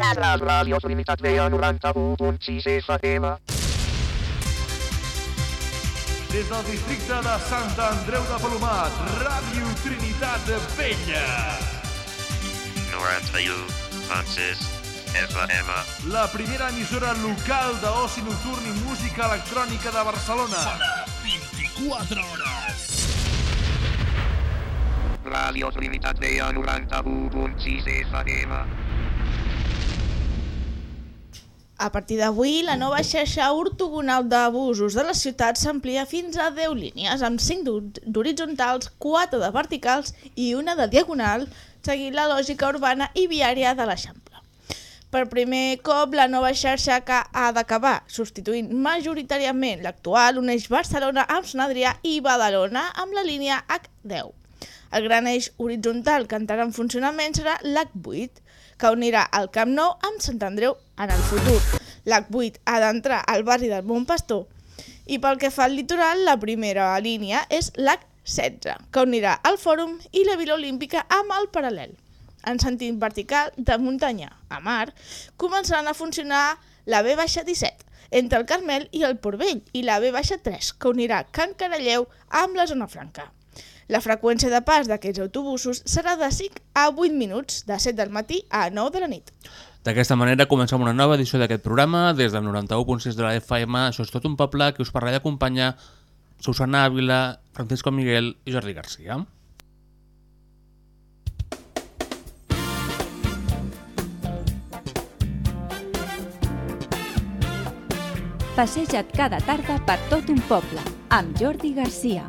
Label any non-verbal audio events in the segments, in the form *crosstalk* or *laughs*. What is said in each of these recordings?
La ràdio Trinitat Vella 91.6 FM. Des del districte de Sant Andreu de Palomat, Ràdio Trinitat Vella. 91.6 FM. La primera emissora local d'oci nocturn i música electrònica de Barcelona. Sona 24 hores. Ràdio Trinitat Vella 91.6 FM. A partir d'avui, la nova xarxa ortogonal de busos de la ciutat s'amplia fins a 10 línies, amb 5 d'horitzontals, 4 de verticals i una de diagonal, seguint la lògica urbana i viària de l'Eixample. Per primer cop, la nova xarxa que ha d'acabar, substituint majoritàriament l'actual, uneix Barcelona amb Sant Adrià i Badalona amb la línia H10. El gran eix horitzontal que entrarà en funcionament serà l'H8, que unirà el Camp Nou amb Sant Andreu en el futur. L'H8 ha d'entrar al barri del Bon Pastor. I pel que fa al litoral, la primera línia és l'H16, que unirà el Fòrum i la Vila Olímpica amb el paral·lel. En sentit vertical, de muntanya a mar, començaran a funcionar la B-17, entre el Carmel i el Portvell, i la B-3, que unirà Can Caralleu amb la Zona Franca. La freqüència de pas d'aquests autobusos serà de 5 a 8 minuts, de 7 del matí a 9 de la nit. D'aquesta manera comencem una nova edició d'aquest programa des del 91.6 de la FM. Això és tot un poble que us parla d'acompanyar Susana Ávila, Francisco Miguel i Jordi Garcia. Passeja't cada tarda per tot un poble amb Jordi Garcia.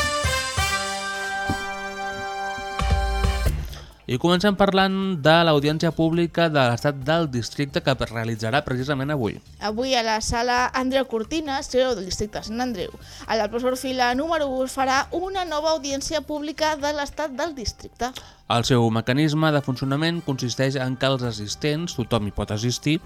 I comencem parlant de l'audiència pública de l'estat del districte que es realitzarà precisament avui. Avui a la sala Andreu Cortines, seu del districte de Sant Andreu, a la professor fila número 1 es farà una nova audiència pública de l'estat del districte. El seu mecanisme de funcionament consisteix en que els assistents, tothom hi pot assistir,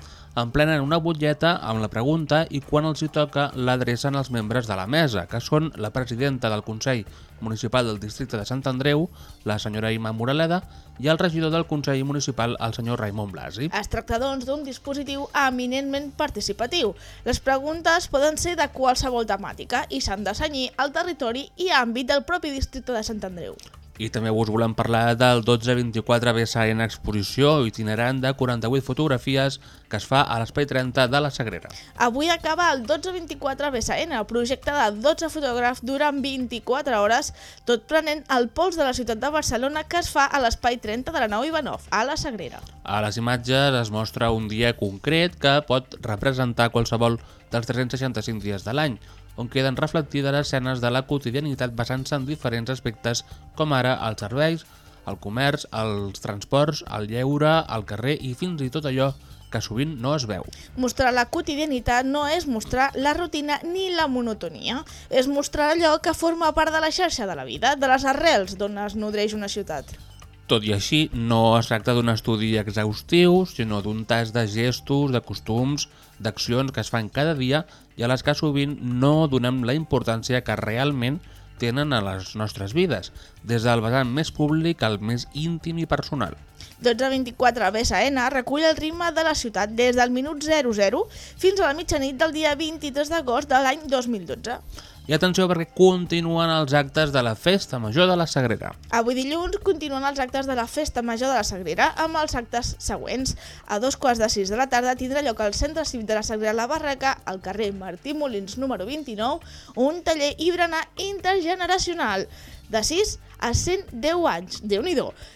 emplenen una butlleta amb la pregunta i quan els hi toca l'adrecen als membres de la mesa, que són la presidenta del Consell Municipal del Districte de Sant Andreu, la senyora Ima Moraleda, i el regidor del Consell Municipal, el senyor Raimon Blasi. Es tracta, doncs, d'un dispositiu eminentment participatiu. Les preguntes poden ser de qualsevol temàtica i s'han de senyir al territori i àmbit del propi districte de Sant Andreu. I també us volem parlar del 1224 BSN Exposició itinerant de 48 fotografies que es fa a l'Espai 30 de la Sagrera. Avui acaba el 1224 BSN, el projecte de 12 fotògrafs durant 24 hores, tot prenent el pols de la ciutat de Barcelona que es fa a l'Espai 30 de la Nau Ivanov, a la Sagrera. A les imatges es mostra un dia concret que pot representar qualsevol dels 365 dies de l'any, on queden reflectides escenes de la quotidianitat basant-se en diferents aspectes com ara els serveis, el comerç, els transports, el lleure, el carrer i fins i tot allò que sovint no es veu. Mostrar la quotidianitat no és mostrar la rutina ni la monotonia, és mostrar allò que forma part de la xarxa de la vida, de les arrels d'on es nodreix una ciutat. Tot i així, no es tracta d'un estudi exhaustiu, sinó d'un tas de gestos, de costums, d'accions que es fan cada dia i a les que sovint no donem la importància que realment tenen a les nostres vides, des del vessant més públic al més íntim i personal. 1224 BSN recull el ritme de la ciutat des del minut 00 fins a la mitjanit del dia 23 d'agost de l'any 2012. I atenció perquè continuen els actes de la Festa Major de la Sagrera. Avui dilluns continuen els actes de la Festa Major de la Sagrera amb els actes següents. A dos quarts de sis de la tarda tindrà lloc al Centre Cívic de la Sagrera La Barraca, al carrer Martí Molins número 29, un taller i berenar intergeneracional de 6 a 110 anys. déu nhi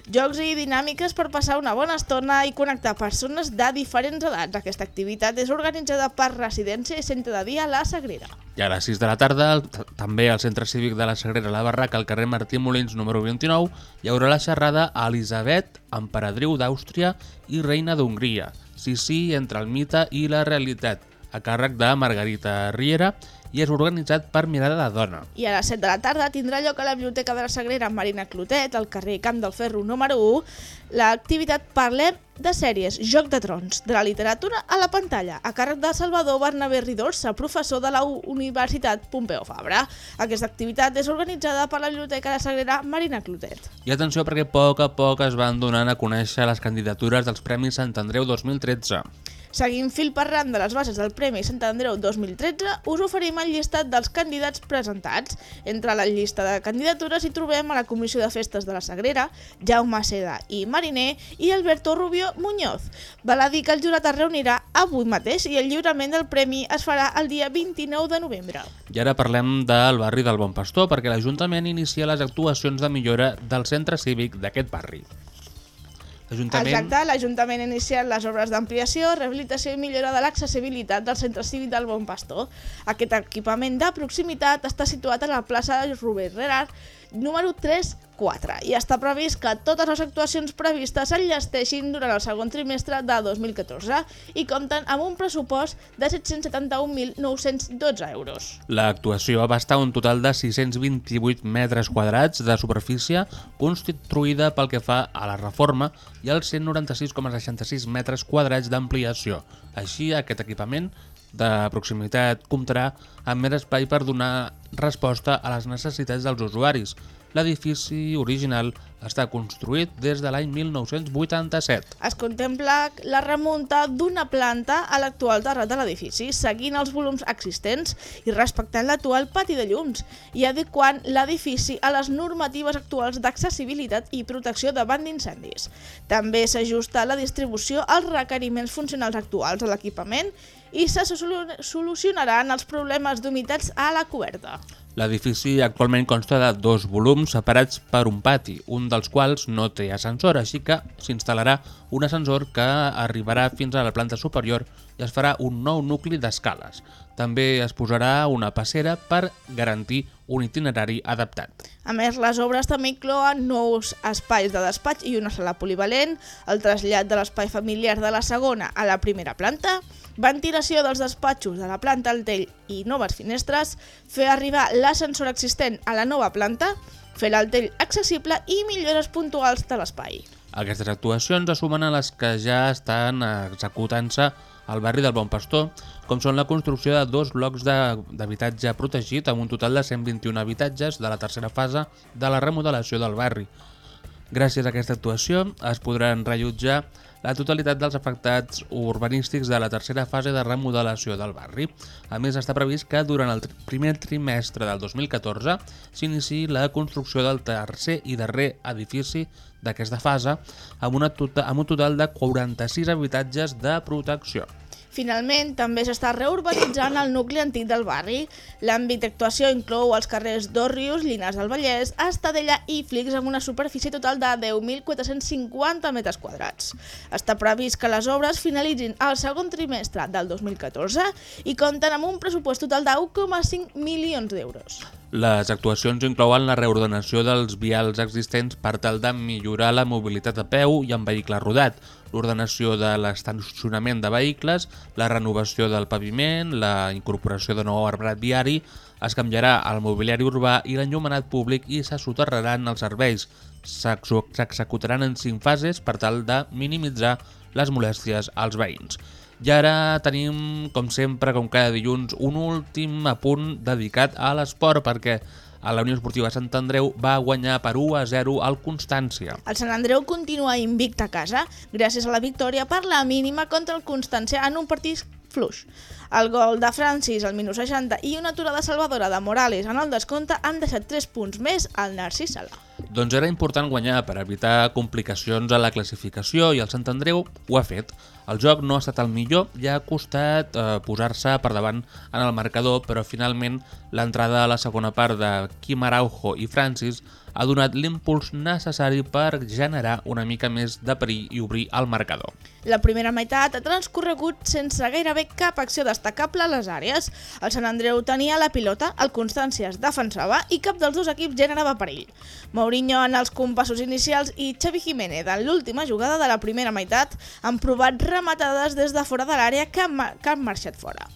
Jocs i dinàmiques per passar una bona estona i connectar persones de diferents edats. Aquesta activitat és organitzada per Residència i Centre de Dia La Sagrera. I a les 6 de la tarda, també al Centre Cívic de la Sagrera La Barraca, al carrer Martí Molins número 29, hi haurà la xerrada a Elisabet, emperadriu d'Àustria i reina d'Hongria. Sí, sí, entre el mite i la realitat a càrrec de Margarita Riera i és organitzat per Mirada de Dona. I a les 7 de la tarda tindrà lloc a la Biblioteca de la Sagrera Marina Clotet, al carrer Camp del Ferro número 1, l'activitat Parlem de sèries Joc de Trons, de la literatura a la pantalla, a càrrec de Salvador Bernabé Ridorsa, professor de la Universitat Pompeu Fabra. Aquesta activitat és organitzada per la Biblioteca de la Sagrera Marina Clotet. I atenció perquè a poc a poc es van donant a conèixer les candidatures dels Premis Sant Andreu 2013. Seguint fil per ram de les bases del Premi Sant Andreu 2013, us oferim el llistat dels candidats presentats. Entre la llista de candidatures hi trobem a la Comissió de Festes de la Sagrera, Jaume Seda i Mariner i Alberto Rubio Muñoz. Val a dir que el jurat es reunirà avui mateix i el lliurament del premi es farà el dia 29 de novembre. I ara parlem del barri del Bon Pastor perquè l'Ajuntament inicia les actuacions de millora del centre cívic d'aquest barri. L'Ajuntament... Exacte, l'Ajuntament ha iniciat les obres d'ampliació, rehabilitació i millora de l'accessibilitat del centre cívic del Bon Pastor. Aquest equipament de proximitat està situat a la plaça Robert Gerard, número 3-4, i està previst que totes les actuacions previstes enllesteixin durant el segon trimestre de 2014 i compten amb un pressupost de 771.912 euros. L'actuació abasta un total de 628 metres quadrats de superfície constituïda pel que fa a la reforma i els 196,66 metres quadrats d'ampliació. Així, aquest equipament de proximitat comptarà amb més espai per donar resposta a les necessitats dels usuaris. L'edifici original està construït des de l'any 1987. Es contempla la remunta d'una planta a l'actual terrat de l'edifici, seguint els volums existents i respectant l'actual pati de llums i adequant l'edifici a les normatives actuals d'accessibilitat i protecció davant d'incendis. També s'ajusta la distribució als requeriments funcionals actuals de l'equipament i se solu- solucionaran els problemes d'humitats a la coberta. L'edifici actualment consta de dos volums separats per un pati, un dels quals no té ascensor, així que s'instal·larà un ascensor que arribarà fins a la planta superior i es farà un nou nucli d'escales. També es posarà una passera per garantir un itinerari adaptat. A més, les obres també inclouen nous espais de despatx i una sala polivalent, el trasllat de l'espai familiar de la segona a la primera planta, ventilació dels despatxos de la planta al tell i noves finestres, fer arribar l'ascensor existent a la nova planta, fer l'altell accessible i millores puntuals de l'espai. Aquestes actuacions es sumen a les que ja estan executant-se al barri del Bon Pastor, com són la construcció de dos blocs d'habitatge protegit amb un total de 121 habitatges de la tercera fase de la remodelació del barri. Gràcies a aquesta actuació es podran rellotjar la totalitat dels afectats urbanístics de la tercera fase de remodelació del barri. A més, està previst que durant el primer trimestre del 2014 s'iniciï la construcció del tercer i darrer edifici d'aquesta fase amb, una tota, amb un total de 46 habitatges de protecció. Finalment, també s'està reurbanitzant el nucli antic del barri. L'àmbit d'actuació inclou els carrers d'Òrrius, Llinars del Vallès, Estadella i Flix amb una superfície total de 10.450 metres quadrats. Està previst que les obres finalitzin al segon trimestre del 2014 i compten amb un pressupost total de 1,5 milions d'euros. Les actuacions inclouen la reordenació dels vials existents per tal de millorar la mobilitat a peu i en vehicle rodat, l'ordenació de l'estacionament de vehicles, la renovació del paviment, la incorporació de nou arbrat viari, es canviarà el mobiliari urbà i l'enllumenat públic i se soterraran els serveis. S'executaran en cinc fases per tal de minimitzar les molèsties als veïns. I ara tenim, com sempre, com cada dilluns, un últim apunt dedicat a l'esport perquè a la Unió Esportiva Sant Andreu va guanyar per 1 a 0 al Constància. El Sant Andreu continua invicte a casa gràcies a la victòria per la mínima contra el Constància en un partit fluix. El gol de Francis al minut 60 i una aturada salvadora de Morales en el descompte han deixat 3 punts més al Narcís Sala. Doncs era important guanyar per evitar complicacions a la classificació i el Sant Andreu ho ha fet. El joc no ha estat el millor i ha costat eh, posar-se per davant en el marcador, però finalment l'entrada a la segona part de Quim Araujo i Francis ha donat l'impuls necessari per generar una mica més de perill i obrir el marcador. La primera meitat ha transcorregut sense gairebé cap acció destacable a les àrees. El Sant Andreu tenia la pilota, el Constància es defensava i cap dels dos equips generava perill. Mourinho en els compassos inicials i Xavi Jiménez en l'última jugada de la primera meitat han provat rematades des de fora de l'àrea que, que han marxat fora.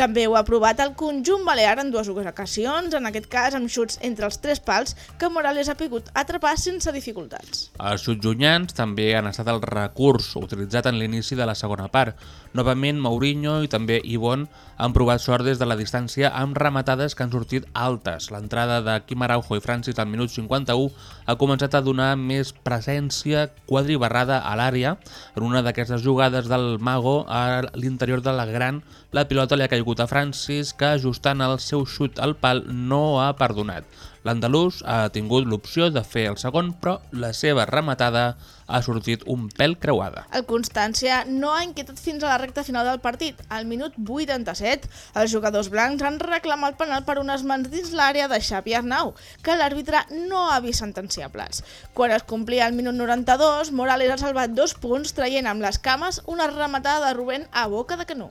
També ho ha provat el conjunt balear en dues ocasions, en aquest cas amb xuts entre els tres pals que Morales ha pogut atrapar sense dificultats. Els jutjunyans també han estat el recurs utilitzat en l'inici de la segona part. Novament, Mourinho i també Ivon han provat sort des de la distància amb rematades que han sortit altes. L'entrada de Quim Araujo i Francis al minut 51 ha començat a donar més presència quadribarrada a l'àrea. En una d'aquestes jugades del Mago, a l'interior de la gran, la pilota li ha caigut a Francis, que ajustant el seu xut al pal no ha perdonat. L'andalús ha tingut l'opció de fer el segon, però la seva rematada ha sortit un pèl creuada. El Constància no ha inquietat fins a la recta final del partit. Al minut 87, els jugadors blancs han reclamat penal per unes mans dins l'àrea de Xavi Arnau, que l'àrbitre no ha vist sentenciables. Quan es complia el minut 92, Morales ha salvat dos punts traient amb les cames una rematada de Rubén a boca de canó.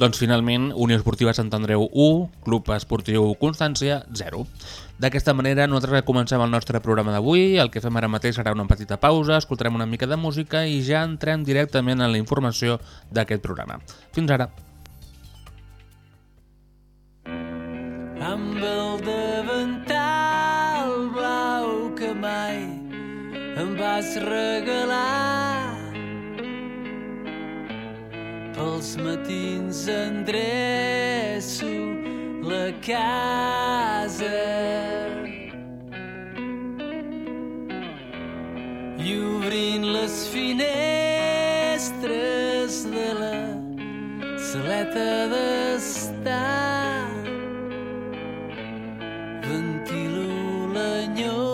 Doncs finalment, Unió Esportiva Sant Andreu 1, Club Esportiu Constància 0. D'aquesta manera, nosaltres comencem el nostre programa d'avui. El que fem ara mateix serà una petita pausa, escoltarem una mica de música i ja entrem directament en la informació d'aquest programa. Fins ara. amb el davantal blau que mai em vas regalar. Pels matins endreço la casa. I obrint les finestres de la saleta d'estar. Ventilo l'enyor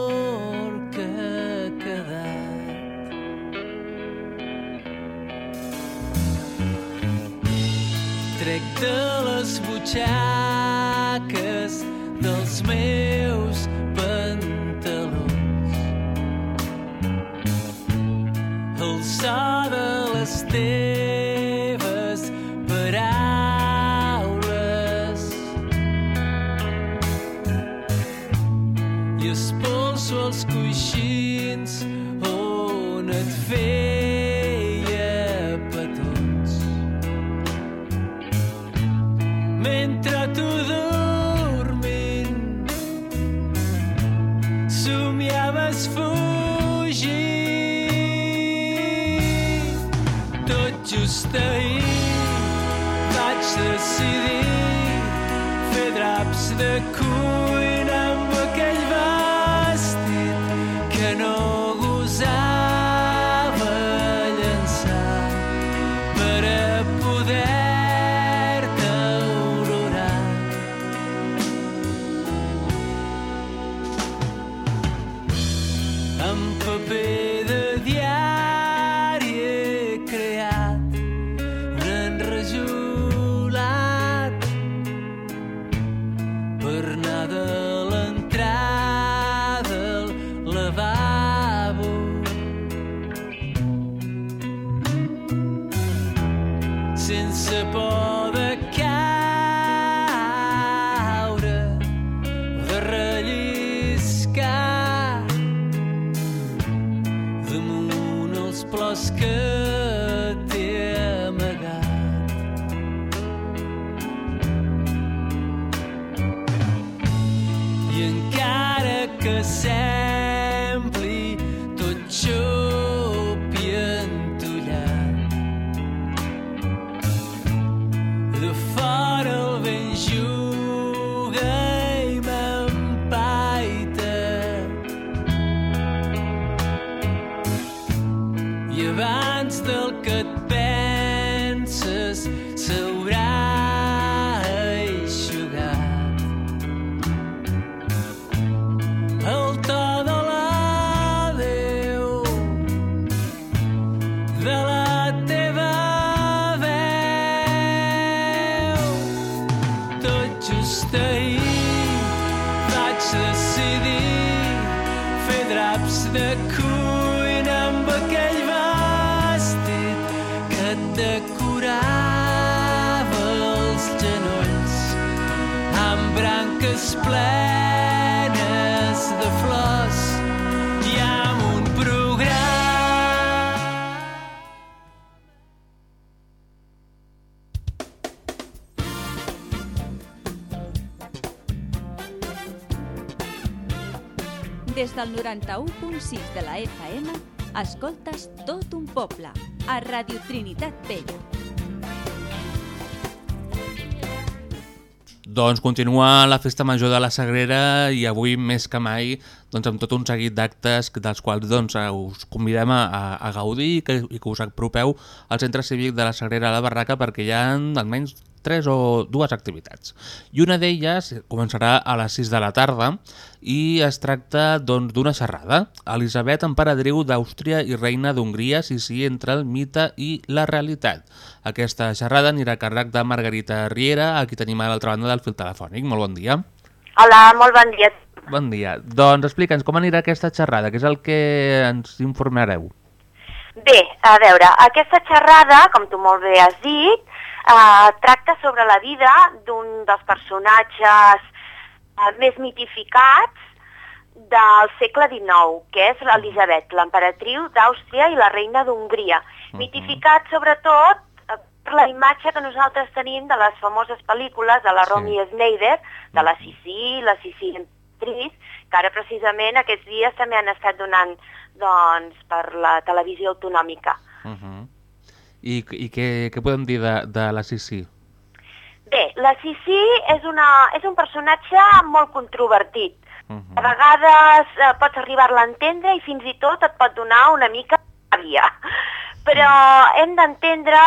de les butxaques dels meus pantalons. El so de les somiaves fugir. Tot just ahir vaig decidir fer draps de cuina 91.6 de la FM, escoltes tot un poble, a Radio Trinitat Vella. Doncs continua la Festa Major de la Sagrera i avui més que mai doncs, amb tot un seguit d'actes dels quals doncs, us convidem a, a gaudir i que, i que us apropeu al Centre Cívic de la Sagrera a la Barraca perquè hi ha almenys tres o dues activitats. I una d'elles començarà a les 6 de la tarda i es tracta doncs, d'una doncs, xerrada. Elisabet Emperadriu d'Àustria i reina d'Hongria, sí, sí, entre el mite i la realitat. Aquesta xerrada anirà a càrrec de Margarita Riera, a qui tenim a l'altra banda del fil telefònic. Molt bon dia. Hola, molt bon dia. Bon dia. Doncs explica'ns com anirà aquesta xerrada, que és el que ens informareu. Bé, a veure, aquesta xerrada, com tu molt bé has dit, eh, tracta sobre la vida d'un dels personatges eh, més mitificats del segle XIX, que és l'Elisabet, l'emperatriu d'Àustria i la reina d'Hongria. Uh -huh. Mitificat sobretot eh, per la imatge que nosaltres tenim de les famoses pel·lícules de la sí. Romy Schneider, de la Sissi, la Sissi Emperatriz, que ara precisament aquests dies també han estat donant doncs, per la televisió autonòmica. Uh -huh. I, i què, què podem dir de, de la Sissi? Bé, la Sissi és, una, és un personatge molt controvertit. Uh -huh. A vegades eh, pots arribar-la a entendre i fins i tot et pot donar una mica ràbia. *laughs* Però hem d'entendre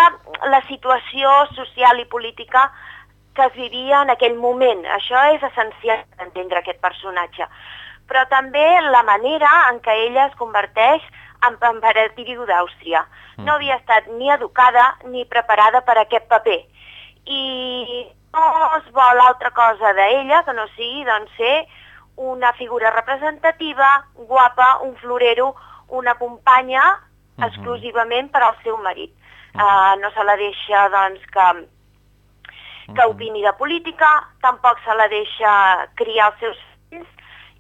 la situació social i política que es vivia en aquell moment. Això és essencial entendre aquest personatge. Però també la manera en què ella es converteix en emperatriu d'Àustria. No havia estat ni educada ni preparada per aquest paper i no es vol altra cosa d'ella que no sigui doncs, ser una figura representativa, guapa, un florero, una companya uh -huh. exclusivament per al seu marit. Uh -huh. uh, no se la deixa doncs, que, que opini de política, tampoc se la deixa criar els seus fills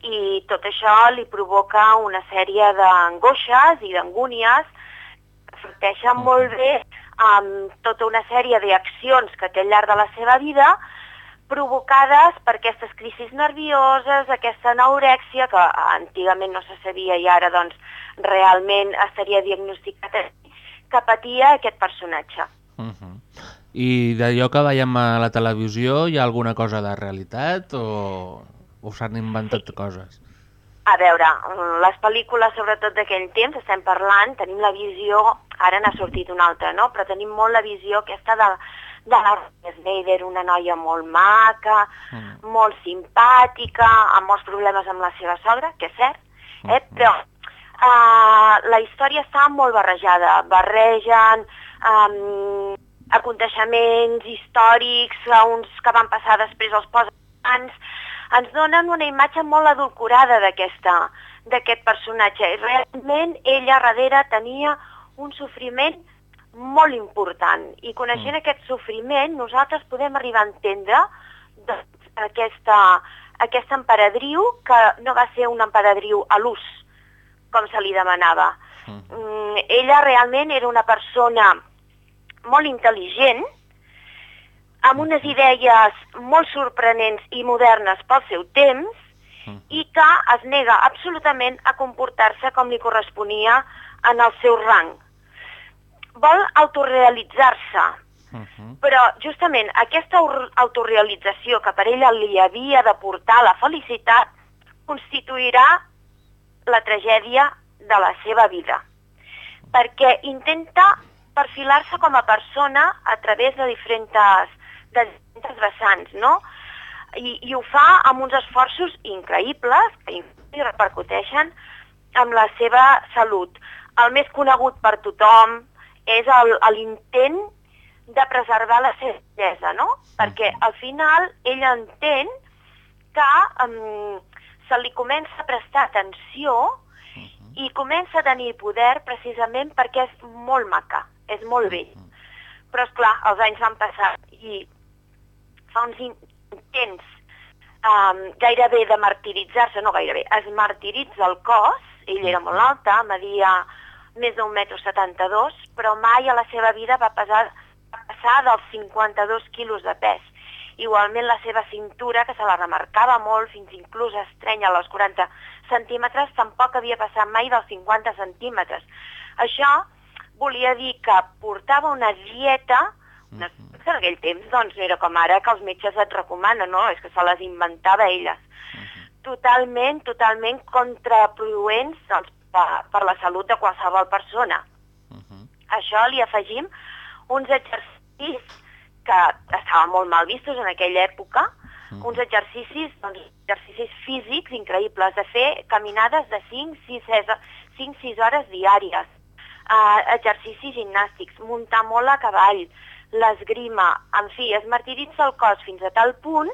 i tot això li provoca una sèrie d'angoixes i d'angúnies que -huh. molt bé amb tota una sèrie d'accions que té al llarg de la seva vida provocades per aquestes crisis nervioses, aquesta anorèxia que antigament no se sabia i ara doncs realment estaria diagnosticat que patia aquest personatge. Uh -huh. I d'allò que veiem a la televisió hi ha alguna cosa de realitat o, o s'han inventat sí. coses? A veure, les pel·lícules, sobretot d'aquell temps, estem parlant, tenim la visió, ara n'ha sortit una altra, no? però tenim molt la visió aquesta de, de la Snyder, una noia molt maca, mm. molt simpàtica, amb molts problemes amb la seva sogra, que és cert, eh? Mm. però uh, la història està molt barrejada, barregen um, aconteixements històrics, uns que van passar després els posen abans, ens donen una imatge molt adulcorada d'aquest personatge. I realment ella darrere tenia un sofriment molt important i coneixent mm. aquest sofriment nosaltres podem arribar a entendre doncs, aquesta, aquesta emperadriu que no va ser un emperadriu a l'ús com se li demanava. Mm. Mm, ella realment era una persona molt intel·ligent, amb unes idees molt sorprenents i modernes pel seu temps mm. i que es nega absolutament a comportar-se com li corresponia en el seu rang. Vol autorrealitzar-se, mhm. -huh. però justament aquesta autorrealització que per ella li havia de portar la felicitat constituirà la tragèdia de la seva vida, perquè intenta perfilar-se com a persona a través de diferents de diferents vessants, no? I, I ho fa amb uns esforços increïbles que repercuteixen amb la seva salut. El més conegut per tothom és l'intent de preservar la bellesa, no? Perquè al final ella entén que um, se li comença a prestar atenció i comença a tenir poder precisament perquè és molt maca, és molt vell. Però, és clar, els anys van passar i fa uns intents um, gairebé de martiritzar-se, no gairebé, es martiritza el cos, ell era molt alta, media més d'un metro 72, però mai a la seva vida va, pesar, va passar dels 52 quilos de pes. Igualment la seva cintura, que se la remarcava molt, fins inclús estrenya als 40 centímetres, tampoc havia passat mai dels 50 centímetres. Això volia dir que portava una dieta, una, en aquell temps doncs no era com ara que els metges et recomanen, no? És que se les inventava elles. Totalment, totalment contraproduents doncs, per, per la salut de qualsevol persona. A això li afegim uns exercicis que estaven molt mal vistos en aquella època, uns exercicis, doncs, exercicis físics increïbles, de fer caminades de 5-6 hores diàries, uh, exercicis gimnàstics, muntar molt a cavall, l'esgrima, en fi, es martiritza el cos fins a tal punt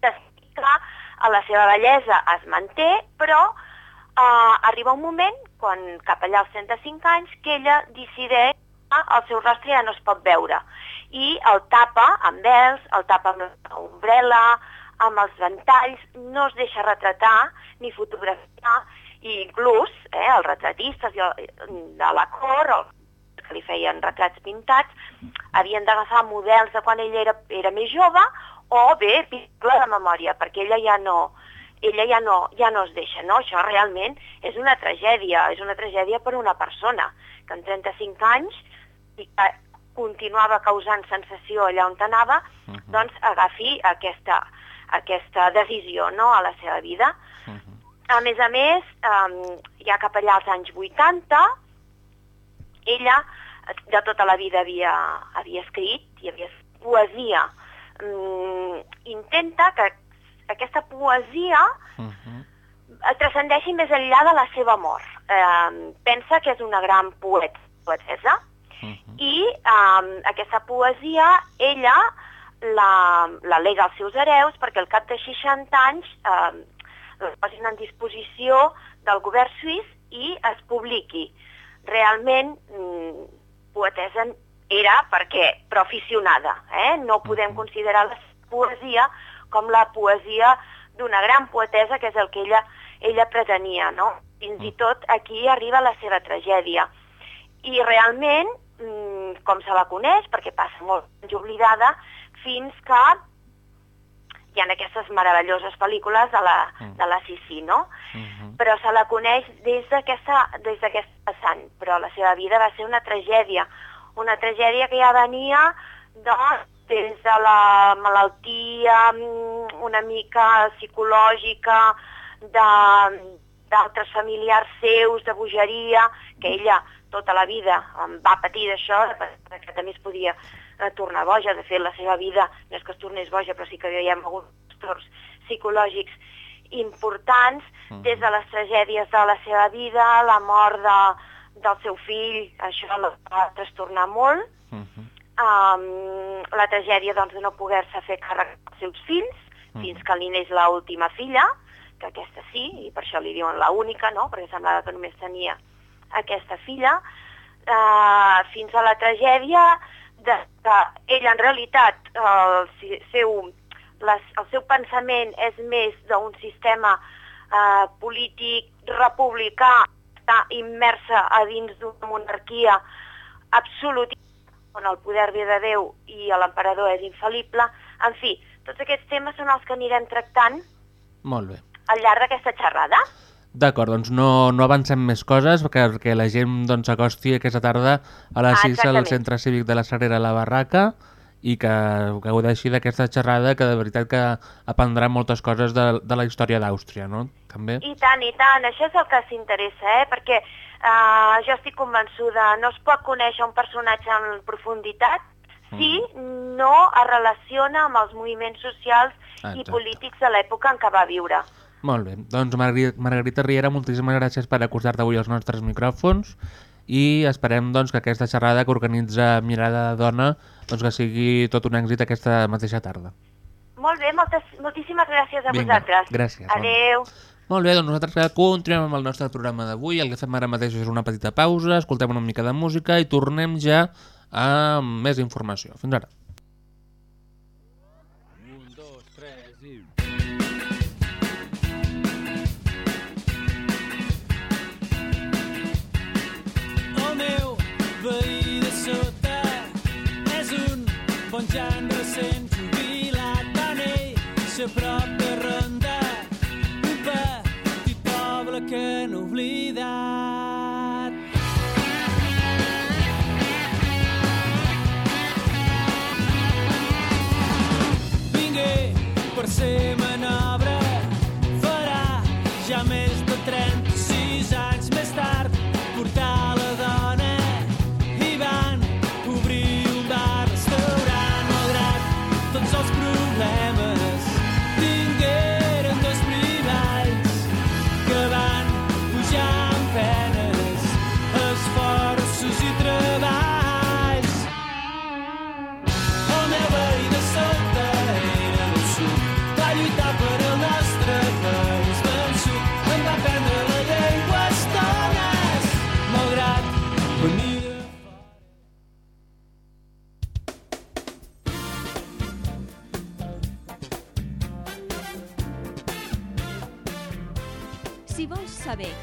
que sí que a la seva bellesa es manté, però uh, arriba un moment, quan cap allà als 35 anys, que ella decideix que el seu rostre ja no es pot veure. I el tapa amb vels, el tapa amb una ombrella, amb els ventalls, no es deixa retratar ni fotografiar i inclús eh, els retratistes de la cor, els que li feien retrats pintats, havien d'agafar models de quan ella era, era més jove o bé pintar de memòria, perquè ella ja no, ella ja no, ja no es deixa, no? Això realment és una tragèdia, és una tragèdia per una persona que en 35 anys i que continuava causant sensació allà on anava, doncs agafi aquesta, aquesta decisió no, a la seva vida. A més a més, um, ja cap allà als anys 80, ella de tota la vida havia, havia escrit i havia poesia. Mm, intenta que aquesta poesia eh, transcendeixi més enllà de la seva mort. Eh, pensa que és una gran poeta, poetesa i eh, aquesta poesia ella la, la lega als seus hereus perquè al cap de 60 anys eh, la posin en disposició del govern suís i es publiqui. Realment, mm, poetesa era perquè, però aficionada, eh? no podem considerar la poesia com la poesia d'una gran poetesa que és el que ella, ella pretenia, no? Fins i tot aquí arriba la seva tragèdia. I realment, mm, com se la coneix, perquè passa molt oblidada, fins que hi ha aquestes meravelloses pel·lícules de la, de la Sissi, no? Però se la coneix des d'aquesta vessant, però la seva vida va ser una tragèdia, una tragèdia que ja venia doncs, des de la malaltia mm, una mica psicològica, d'altres familiars seus, de bogeria, que ella tota la vida va patir d'això, que també es podia eh, tornar boja. De fet, la seva vida no és que es tornés boja, però sí que veiem alguns trastorns psicològics importants, des de les tragèdies de la seva vida, la mort de, del seu fill, això la va trastornar molt, um, la tragèdia doncs, de no poder-se fer càrrec dels seus fills, fins que li neix l última filla, que aquesta sí, i per això li diuen la única, no? perquè semblava que només tenia aquesta filla, uh, fins a la tragèdia de que ell en realitat el si- seu, les, el seu pensament és més d'un sistema eh, polític republicà, està immersa a dins d'una monarquia absolutista on el poder ve de Déu i l'emperador és infal·lible. En fi, tots aquests temes són els que anirem tractant Molt bé. al llarg d'aquesta xerrada. D'acord, doncs no, no avancem més coses perquè, perquè la gent doncs, s'acosti aquesta tarda a les Ah, 6 al. Centre Cívic de la Sagrera La Barraca i que gaudeixi d'aquesta xerrada que de veritat que aprendrà moltes coses de, de la història d'Àustria, no? També. I tant, i tant, això és el que s'interessa, eh? perquè eh, jo estic convençuda, no es pot conèixer un personatge en profunditat si no es relaciona amb els moviments socials i Exacte. polítics de l'època en què va viure. Molt bé, doncs Margarita, Margarita Riera, moltíssimes gràcies per acostar-te avui als nostres micròfons i esperem doncs, que aquesta xerrada que organitza Mirada de Dona doncs, que sigui tot un èxit aquesta mateixa tarda. Molt bé, moltes, moltíssimes gràcies a Vinga, vosaltres. gràcies, Adeu. Molt bé, doncs nosaltres continuem amb el nostre programa d'avui. El que fem ara mateix és una petita pausa, escoltem una mica de música i tornem ja amb més informació. Fins ara. sent jubilat va néixer a prop de Ronda, un petit poble que no oblidat. Vingué per ser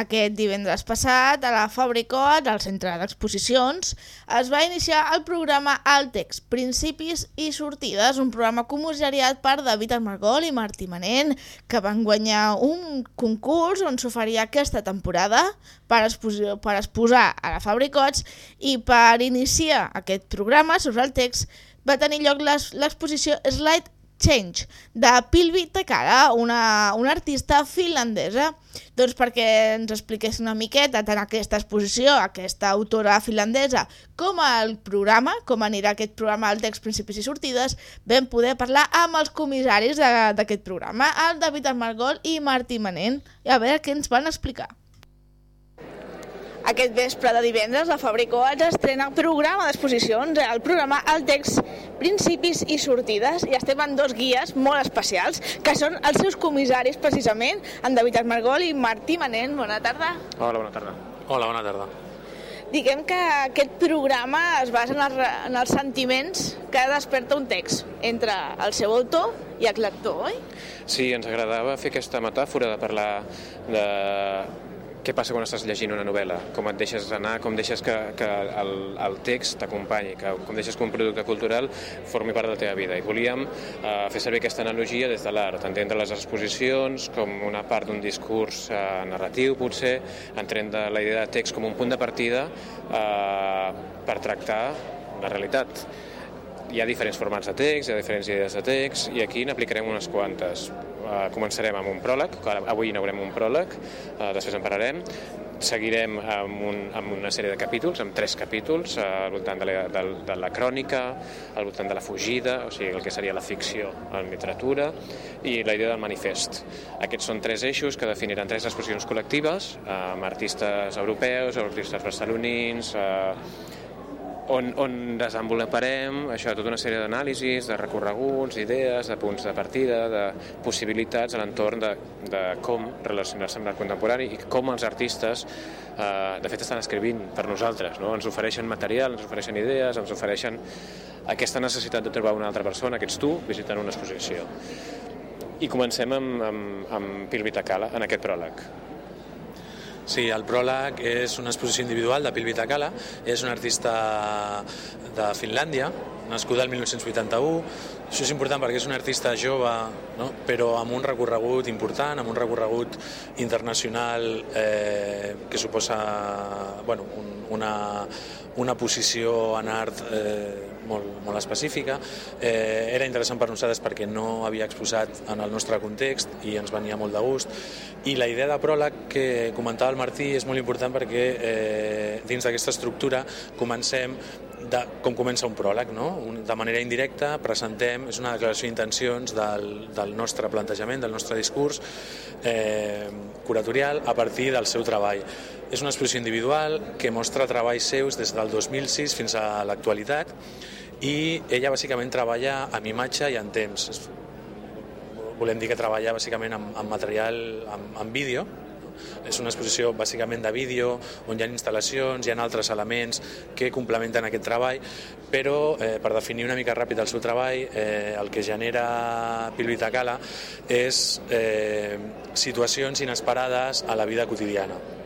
Aquest divendres passat, a la Fabricot, al centre d'exposicions, es va iniciar el programa Altex, Principis i Sortides, un programa comissariat per David Armargol i Martí Manent, que van guanyar un concurs on s'oferia aquesta temporada per, exposi- per exposar a la Fabricots i per iniciar aquest programa sobre el text va tenir lloc l'exposició Slide Change, de Pilvi Takara, una, una artista finlandesa. Doncs perquè ens expliqués una miqueta tant aquesta exposició, aquesta autora finlandesa, com el programa, com anirà aquest programa al text Principis i Sortides, vam poder parlar amb els comissaris d'aquest programa, el David Amargol i Martí Manent, a veure què ens van explicar. Aquest vespre de divendres, la Fabricó ens estrena el programa d'exposicions, eh, el programa El Text Principis i Sortides, i estem amb dos guies molt especials, que són els seus comissaris, precisament, en David Armargol i Martí Manent. Bona tarda. Hola, bona tarda. Hola, bona tarda. Diguem que aquest programa es basa en els, en els sentiments que desperta un text entre el seu autor i el lector, oi? Sí, ens agradava fer aquesta metàfora de parlar de què passa quan estàs llegint una novel·la, com et deixes anar, com deixes que, que el, el text t'acompanyi, com deixes que un producte cultural formi part de la teva vida. I volíem eh, fer servir aquesta analogia des de l'art, entendre les exposicions com una part d'un discurs eh, narratiu, potser, entenent de la idea de text com un punt de partida eh, per tractar la realitat. Hi ha diferents formats de text, hi ha diferents idees de text, i aquí n'aplicarem unes quantes. Uh, començarem amb un pròleg, avui inaugurem un pròleg, uh, després en parlarem, seguirem amb, un, amb una sèrie de capítols, amb tres capítols, uh, al voltant de la, de, de la crònica, al voltant de la fugida, o sigui, el que seria la ficció en literatura, i la idea del manifest. Aquests són tres eixos que definiran tres exposicions col·lectives, amb artistes europeus, artistes barcelonins, uh, on, on desenvoluparem això, tota una sèrie d'anàlisis, de recorreguts, idees, de punts de partida, de possibilitats a l'entorn de, de com relacionar-se amb l'art contemporani i com els artistes, eh, de fet, estan escrivint per nosaltres. No? Ens ofereixen material, ens ofereixen idees, ens ofereixen aquesta necessitat de trobar una altra persona, que ets tu, visitant una exposició. I comencem amb, amb, amb Pilvi Takala, en aquest pròleg. Sí, el pròleg és una exposició individual de Pilvi Takala, és un artista de Finlàndia, nascuda el 1981. Això és important perquè és un artista jove, no? però amb un recorregut important, amb un recorregut internacional eh, que suposa bueno, un, una, una posició en art eh, molt, molt específica. Eh, era interessant per nosaltres perquè no havia exposat en el nostre context i ens venia molt de gust. I la idea de pròleg que comentava el Martí és molt important perquè eh, dins d'aquesta estructura comencem de, com comença un pròleg, no? De manera indirecta presentem, és una declaració d'intencions del, del nostre plantejament, del nostre discurs eh, curatorial a partir del seu treball. És una exposició individual que mostra treballs seus des del 2006 fins a l'actualitat i ella bàsicament treballa amb imatge i en temps. Volem dir que treballa bàsicament amb, amb material, amb, amb vídeo, és una exposició bàsicament de vídeo, on hi ha instal·lacions, hi ha altres elements que complementen aquest treball, però eh, per definir una mica ràpid el seu treball, eh, el que genera Pilvi Takala és eh, situacions inesperades a la vida quotidiana.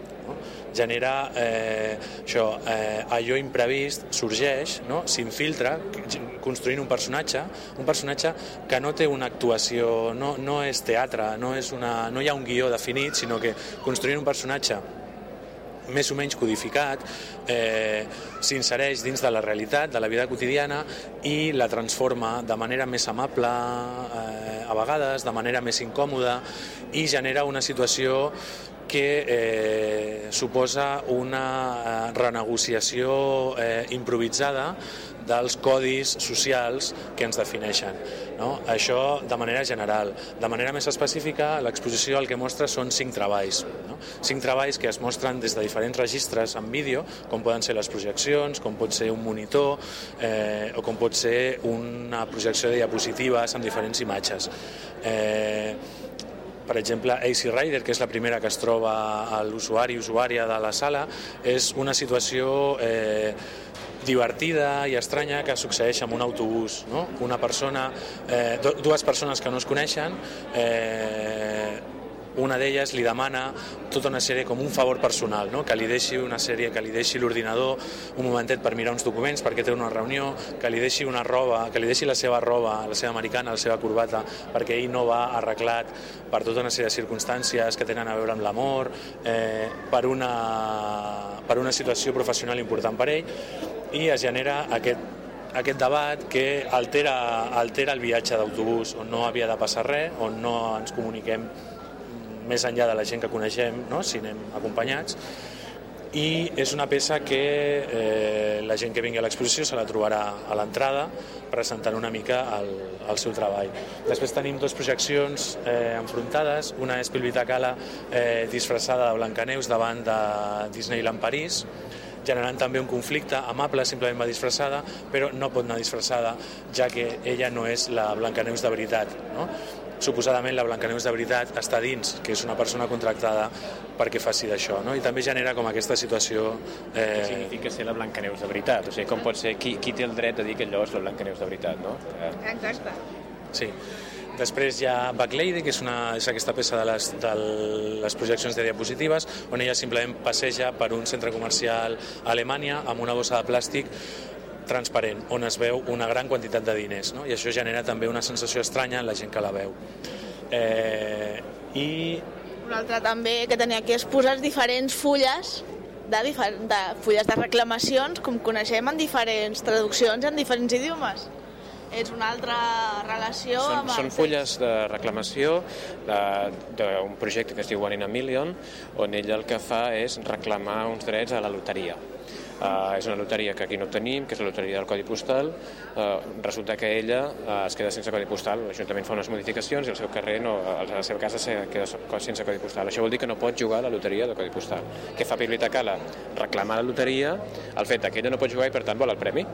Genera eh, això, eh, allò imprevist, sorgeix, no? s'infiltra, construint un personatge, un personatge que no té una actuació, no, no és teatre, no, és una, no hi ha un guió definit, sinó que construint un personatge més o menys codificat, eh, s'insereix dins de la realitat, de la vida quotidiana i la transforma de manera més amable, eh, a vegades, de manera més incòmoda i genera una situació que eh, suposa una eh, renegociació eh, improvisada dels codis socials que ens defineixen. No? Això de manera general. De manera més específica, l'exposició el que mostra són cinc treballs. No? Cinc treballs que es mostren des de diferents registres en vídeo, com poden ser les projeccions, com pot ser un monitor eh, o com pot ser una projecció de diapositives amb diferents imatges. Eh, per exemple, AC Rider, que és la primera que es troba a l'usuari usuària de la sala, és una situació eh, divertida i estranya que succeeix en un autobús. No? Una persona, eh, dues persones que no es coneixen, eh, una d'elles li demana tota una sèrie com un favor personal, no? que li deixi una sèrie, que li deixi l'ordinador un momentet per mirar uns documents perquè té una reunió, que li deixi una roba, que li deixi la seva roba, la seva americana, la seva corbata, perquè ell no va arreglat per tota una sèrie de circumstàncies que tenen a veure amb l'amor, eh, per, una, per una situació professional important per ell, i es genera aquest aquest debat que altera, altera el viatge d'autobús, on no havia de passar res, on no ens comuniquem més enllà de la gent que coneixem, no? si anem acompanyats, i és una peça que eh, la gent que vingui a l'exposició se la trobarà a l'entrada presentant una mica el, el seu treball. Després tenim dues projeccions eh, enfrontades, una és Pilvita Cala eh, disfressada de Blancaneus davant de Disneyland París, generant també un conflicte amable, simplement va disfressada, però no pot anar disfressada, ja que ella no és la Blancaneus de veritat. No? Suposadament la Blancaneus de veritat està dins, que és una persona contractada perquè faci d'això, no? i també genera com aquesta situació... Eh... Què significa ser la Blancaneus de veritat? O sigui, com pot ser, qui, qui té el dret a dir que allò és la Blancaneus de veritat, no? Exacte. Sí. Després hi ha Back Lady, que és, una, és aquesta peça de les, de les projeccions de diapositives, on ella simplement passeja per un centre comercial a Alemanya amb una bossa de plàstic transparent, on es veu una gran quantitat de diners, no? i això genera també una sensació estranya en la gent que la veu. Eh, I... Un altre també que tenia aquí és posar diferents fulles de, difer de fulles de reclamacions, com coneixem en diferents traduccions en diferents idiomes és una altra relació són, amb són fulles de reclamació d'un projecte que es diu One in a Million on ella el que fa és reclamar uns drets a la loteria Uh, és una loteria que aquí no tenim, que és la loteria del Codi Postal. Uh, resulta que ella uh, es queda sense Codi Postal, l'Ajuntament fa unes modificacions i el seu carrer, no, la seva casa se queda sense Codi Postal. Això vol dir que no pot jugar a la loteria del Codi Postal. Què fa Pirlita Cala? Reclamar la loteria el fet que ella no pot jugar i per tant vol el premi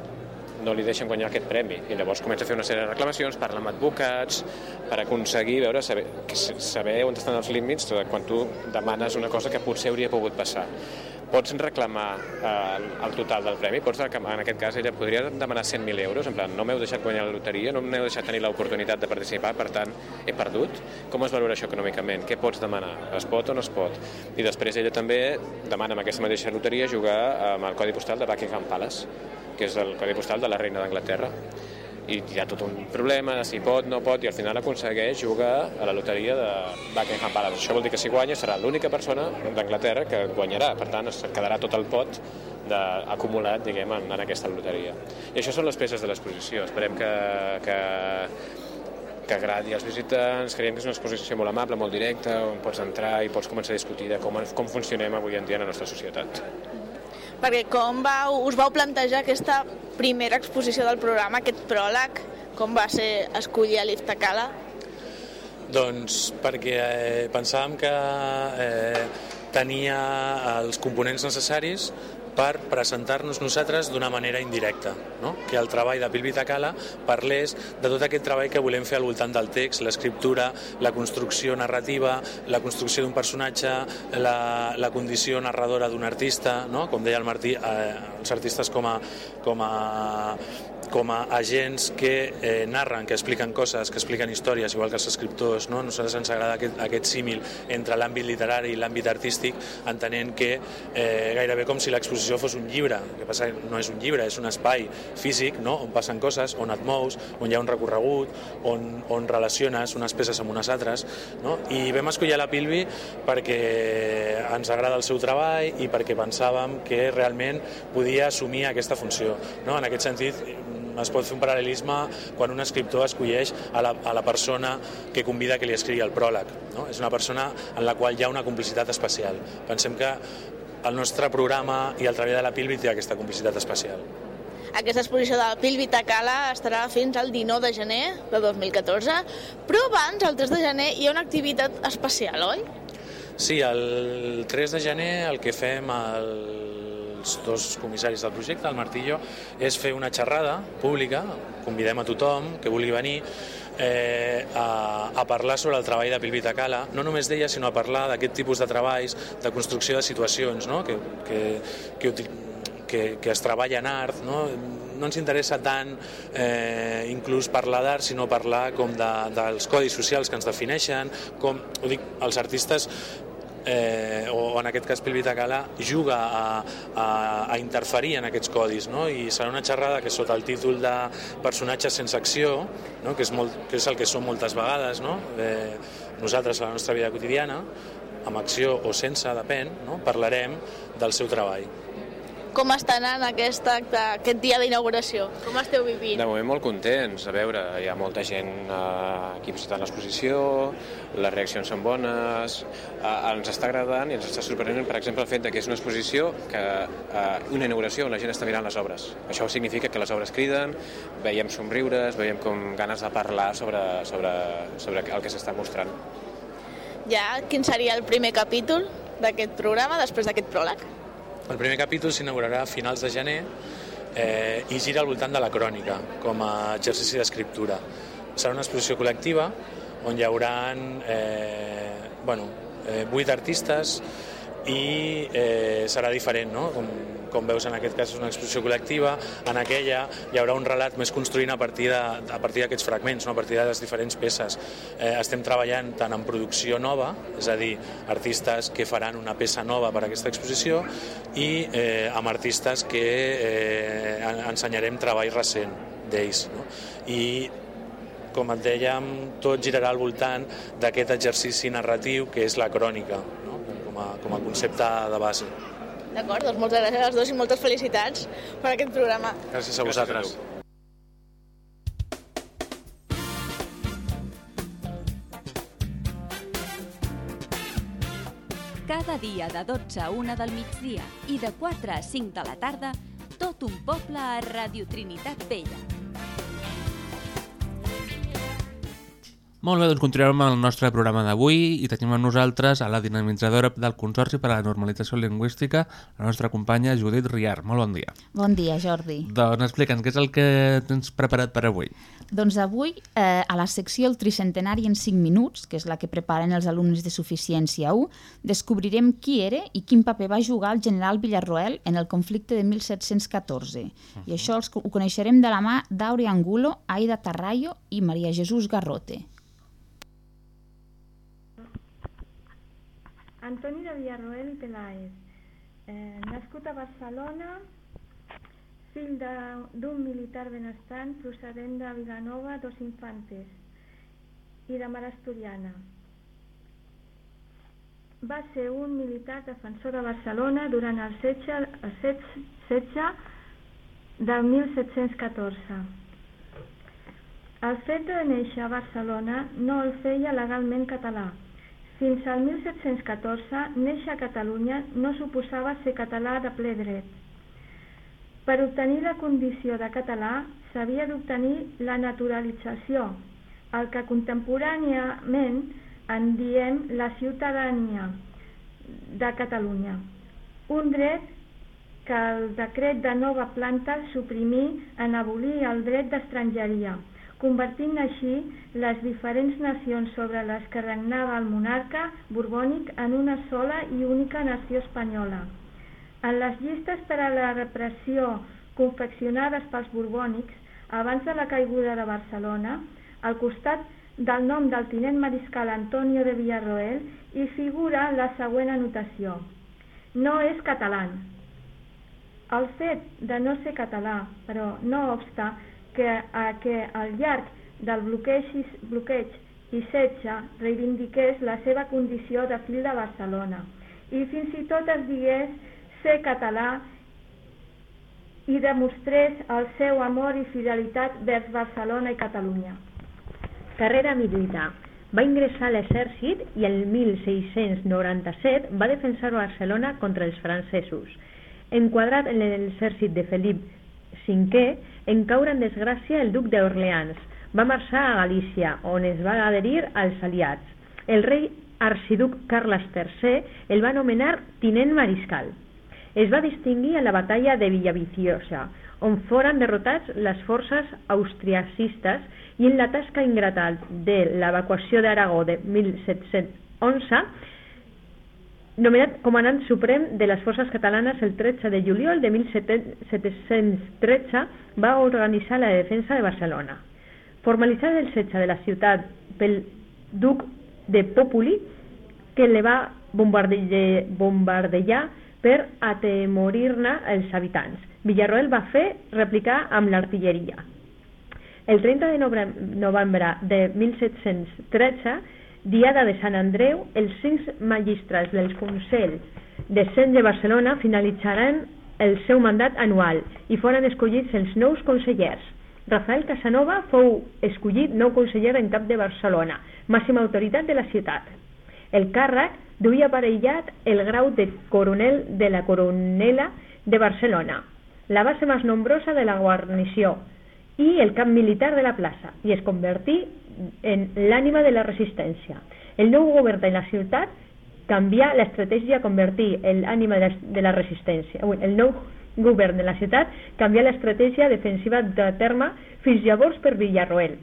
no li deixen guanyar aquest premi i llavors comença a fer una sèrie de reclamacions, parla amb advocats per aconseguir veure, saber, saber on estan els límits quan tu demanes una cosa que potser hauria pogut passar pots reclamar eh, el total del premi, pots reclamar, en aquest cas ella podria demanar 100.000 euros, en plan, no m'heu deixat guanyar la loteria, no m'heu deixat tenir l'oportunitat de participar, per tant, he perdut. Com es valora això econòmicament? Què pots demanar? Es pot o no es pot? I després ella també demana amb aquesta mateixa loteria jugar amb el codi postal de Buckingham Palace, que és el codi postal de la reina d'Anglaterra i hi ha tot un problema de si pot, no pot, i al final aconsegueix jugar a la loteria de Buckingham Palace. Això vol dir que si guanya serà l'única persona d'Anglaterra que guanyarà, per tant es quedarà tot el pot acumulat diguem, en, en aquesta loteria. I això són les peces de l'exposició. Esperem que, que, que agradi als visitants, creiem que és una exposició molt amable, molt directa, on pots entrar i pots començar a discutir de com, com funcionem avui en dia en la nostra societat perquè com vau, us vau plantejar aquesta primera exposició del programa, aquest pròleg, com va ser escollir a l'Iftacala? Doncs perquè eh, pensàvem que eh, tenia els components necessaris per presentar-nos nosaltres d'una manera indirecta, no? que el treball de Pilvita Cala parlés de tot aquest treball que volem fer al voltant del text, l'escriptura, la construcció narrativa, la construcció d'un personatge, la, la condició narradora d'un artista, no? com deia el Martí, eh, els artistes com a, com a com a agents que eh, narren, que expliquen coses, que expliquen històries, igual que els escriptors. No? A nosaltres ens agrada aquest, aquest símil entre l'àmbit literari i l'àmbit artístic, entenent que eh, gairebé com si l'exposició fos un llibre. El que passa no és un llibre, és un espai físic no? on passen coses, on et mous, on hi ha un recorregut, on, on relaciones unes peces amb unes altres. No? I vam escollir la Pilvi perquè ens agrada el seu treball i perquè pensàvem que realment podia assumir aquesta funció. No? En aquest sentit, es pot fer un paral·lelisme quan un escriptor escolleix a la, a la persona que convida que li escrigui el pròleg. No? És una persona en la qual hi ha una complicitat especial. Pensem que el nostre programa i el treball de la Pilvi té aquesta complicitat especial. Aquesta exposició de la Pilvita Cala estarà fins al 19 de gener de 2014, però abans, el 3 de gener, hi ha una activitat especial, oi? Sí, el 3 de gener el que fem el els dos comissaris del projecte, el Martillo, és fer una xerrada pública, convidem a tothom que vulgui venir, eh, a, a parlar sobre el treball de Pilvita Cala, no només d'ella, sinó a parlar d'aquest tipus de treballs, de construcció de situacions, no? que, que, que, que, que es treballa en art, no? no ens interessa tant eh, inclús parlar d'art, sinó parlar com de, dels codis socials que ens defineixen, com, ho dic, els artistes eh, o en aquest cas Pilvita Cala juga a, a, a interferir en aquests codis no? i serà una xerrada que sota el títol de personatges sense acció no? que, és molt, que és el que som moltes vegades no? eh, nosaltres a la nostra vida quotidiana amb acció o sense, depèn, no? parlarem del seu treball com està anant aquest acte, aquest dia d'inauguració? Com esteu vivint? De moment molt contents. A veure, hi ha molta gent eh, aquí visitant l'exposició, les reaccions són bones, eh, ens està agradant i ens està sorprenent, per exemple, el fet que és una exposició que eh, una inauguració on la gent està mirant les obres. Això significa que les obres criden, veiem somriures, veiem com ganes de parlar sobre, sobre, sobre el que s'està mostrant. Ja, quin seria el primer capítol d'aquest programa després d'aquest pròleg? El primer capítol s'inaugurarà a finals de gener eh, i gira al voltant de la crònica com a exercici d'escriptura. Serà una exposició col·lectiva on hi haurà eh, bueno, eh, vuit artistes i eh, serà diferent, no? Com, com veus en aquest cas és una exposició col·lectiva, en aquella hi haurà un relat més construint a partir de, a partir d'aquests fragments, no? a partir de les diferents peces. Eh, estem treballant tant en producció nova, és a dir, artistes que faran una peça nova per a aquesta exposició i eh, amb artistes que eh, ensenyarem treball recent d'ells. No? I com et dèiem, tot girarà al voltant d'aquest exercici narratiu que és la crònica, no? com, a, com a concepte de base. D'acord, doncs moltes gràcies als dos i moltes felicitats per aquest programa. Gràcies a vosaltres. Gràcies a Cada dia de 12 a 1 del migdia i de 4 a 5 de la tarda, tot un poble a Radio Trinitat Vella. Molt bé, doncs continuem amb el nostre programa d'avui i tenim amb nosaltres a la dinamitzadora del Consorci per a la Normalització Lingüística, la nostra companya Judit Riar. Molt bon dia. Bon dia, Jordi. Doncs explica'ns, què és el que tens preparat per avui? Doncs avui, eh, a la secció El Tricentenari en 5 minuts, que és la que preparen els alumnes de Suficiència 1, descobrirem qui era i quin paper va jugar el general Villarroel en el conflicte de 1714. Uh -huh. I això ho coneixerem de la mà d'Aurea Angulo, Aida Tarrayo i Maria Jesús Garrote. Antoni de Villarroel i Peláez, eh, nascut a Barcelona, fill d'un militar benestant procedent de Vilanova dos Infantes i de mare asturiana. Va ser un militar defensor de Barcelona durant el setge, el setge, setge del 1714. El fet de néixer a Barcelona no el feia legalment català, fins al 1714, néixer a Catalunya no suposava ser català de ple dret. Per obtenir la condició de català s'havia d'obtenir la naturalització, el que contemporàniament en diem la ciutadania de Catalunya. Un dret que el decret de nova planta suprimí en abolir el dret d'estrangeria, convertint així les diferents nacions sobre les que regnava el monarca borbònic en una sola i única nació espanyola. En les llistes per a la repressió confeccionades pels borbònics, abans de la caiguda de Barcelona, al costat del nom del tinent mariscal Antonio de Villarroel hi figura la següent anotació. No és català. El fet de no ser català, però no obsta que, a que al llarg del bloqueig bloqueig i setge reivindiqués la seva condició de fill de Barcelona i fins i tot es digués ser català i demostrés el seu amor i fidelitat vers Barcelona i Catalunya. Carrera militar. Va ingressar a l'exèrcit i el 1697 va defensar Barcelona contra els francesos. Enquadrat en l'exèrcit de Felip V, en caure en desgràcia el duc d'Orleans. Va marxar a Galícia, on es va adherir als aliats. El rei arxiduc Carles III el va nomenar tinent mariscal. Es va distingir en la batalla de Villaviciosa, on foren derrotats les forces austriacistes i en la tasca ingrata de l'evacuació d'Aragó de 1711 nomenat comandant suprem de les forces catalanes el 13 de juliol de 1713 va organitzar la defensa de Barcelona. Formalitzar el setge de la ciutat pel duc de Populi que le va bombardejar per atemorir-ne els habitants. Villarroel va fer replicar amb l'artilleria. El 30 de novembre de 1713, diada de Sant Andreu, els cinc magistrats del Consell de Cent de Barcelona finalitzaran el seu mandat anual i foren escollits els nous consellers. Rafael Casanova fou escollit nou conseller en cap de Barcelona, màxima autoritat de la ciutat. El càrrec duia aparellat el grau de coronel de la coronela de Barcelona, la base más nombrosa de la guarnició i el camp militar de la plaça, i es convertí en l'ànima de la resistència. El nou govern de la ciutat canvià l'estratègia a convertir l'ànima de, la resistència. El nou govern de la ciutat canvià l'estratègia defensiva de terme fins llavors per Villarroel,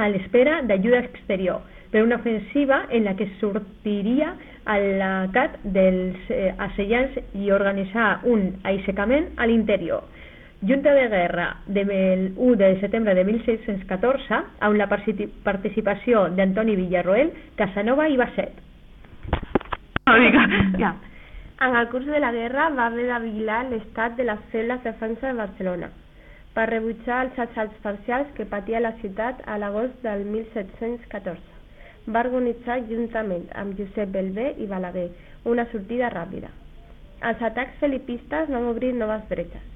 a l'espera d'ajuda exterior, per una ofensiva en la que sortiria a la CAT dels eh, assellants i organitzar un aixecament a l'interior. Junta de Guerra del 1 de setembre de 1614, amb la participació d'Antoni Villarroel, Casanova i Basset. Ja. En el curs de la guerra va haver de vigilar l'estat de les febles defenses de Barcelona per rebutjar els assalts parcials que patia la ciutat a l'agost del 1714 va organitzar juntament amb Josep Belvé i Balaguer una sortida ràpida. Els atacs felipistes van obrir noves bretxes,